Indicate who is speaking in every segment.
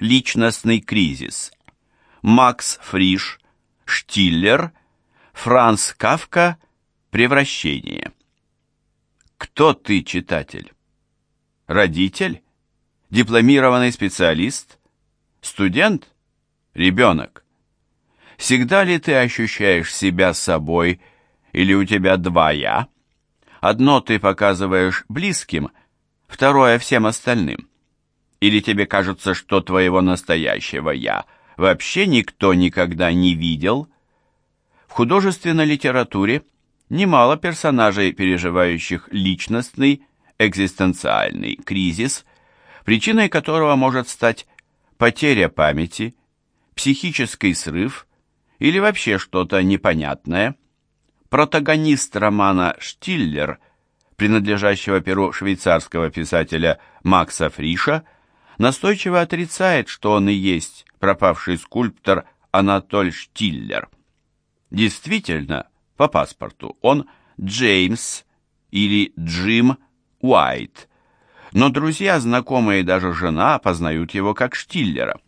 Speaker 1: Личностный кризис. Макс Фриш. Штиллер. Франц Кавка. Превращение. Кто ты, читатель? Родитель? Дипломированный специалист? Студент? Ребенок? Всегда ли ты ощущаешь себя собой, или у тебя два «я»? Одно ты показываешь близким, второе всем остальным. Или тебе кажется, что твоего настоящего «я» вообще никто никогда не видел? В художественной литературе немало персонажей, переживающих личностный, экзистенциальный кризис, причиной которого может стать потеря памяти, психический срыв или вообще что-то непонятное. Протагонист романа «Штиллер», принадлежащего перу швейцарского писателя Макса Фриша, настойчиво отрицает, что он и есть пропавший скульптор Анатоль Штиллер. Действительно, по паспорту он Джеймс или Джим Уайт, но друзья, знакомые и даже жена познают его как Штиллера.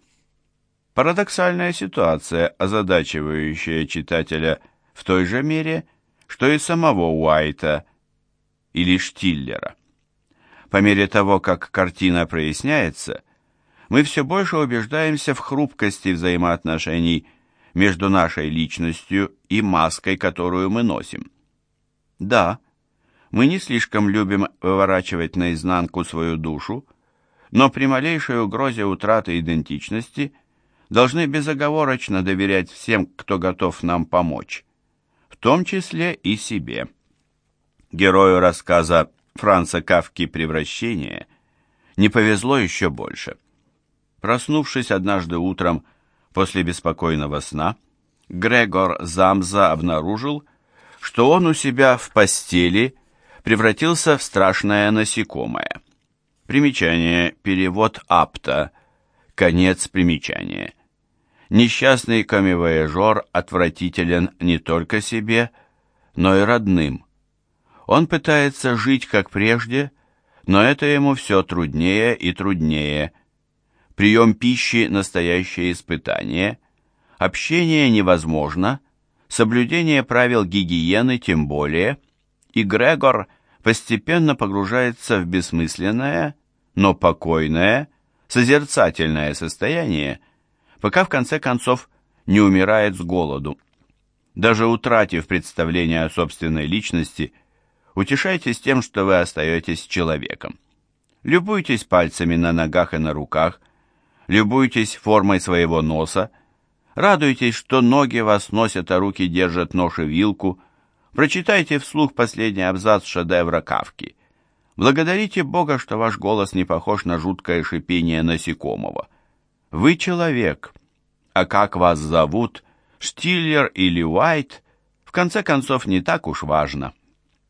Speaker 1: Парадоксальная ситуация, озадачивающая читателя в той же мере, что и самого Уайта или Штиллера. По мере того, как картина проясняется, мы все больше убеждаемся в хрупкости взаимоотношений между нашей личностью и маской, которую мы носим. Да, мы не слишком любим выворачивать наизнанку свою душу, но при малейшей угрозе утраты идентичности должны безоговорочно доверять всем, кто готов нам помочь, в том числе и себе. Герою рассказа Франца Кавки «Превращение» не повезло еще больше. Проснувшись однажды утром после беспокойного сна, Грегор Замза обнаружил, что он у себя в постели превратился в страшное насекомое. Примечание, перевод апта, конец примечания. Несчастный камевояжер отвратителен не только себе, но и родным. Он пытается жить как прежде, но это ему все труднее и труднее. Прием пищи – настоящее испытание. Общение невозможно, соблюдение правил гигиены тем более, и Грегор постепенно погружается в бессмысленное, но покойное, созерцательное состояние, пока в конце концов не умирает с голоду. Даже утратив представление о собственной личности – Утешайтесь тем, что вы остаетесь человеком. Любуйтесь пальцами на ногах и на руках, любуйтесь формой своего носа, радуйтесь, что ноги вас носят, а руки держат нож и вилку, прочитайте вслух последний абзац шедевра Кавки. Благодарите Бога, что ваш голос не похож на жуткое шипение насекомого. Вы человек, а как вас зовут, Штиллер или Уайт, в конце концов не так уж важно.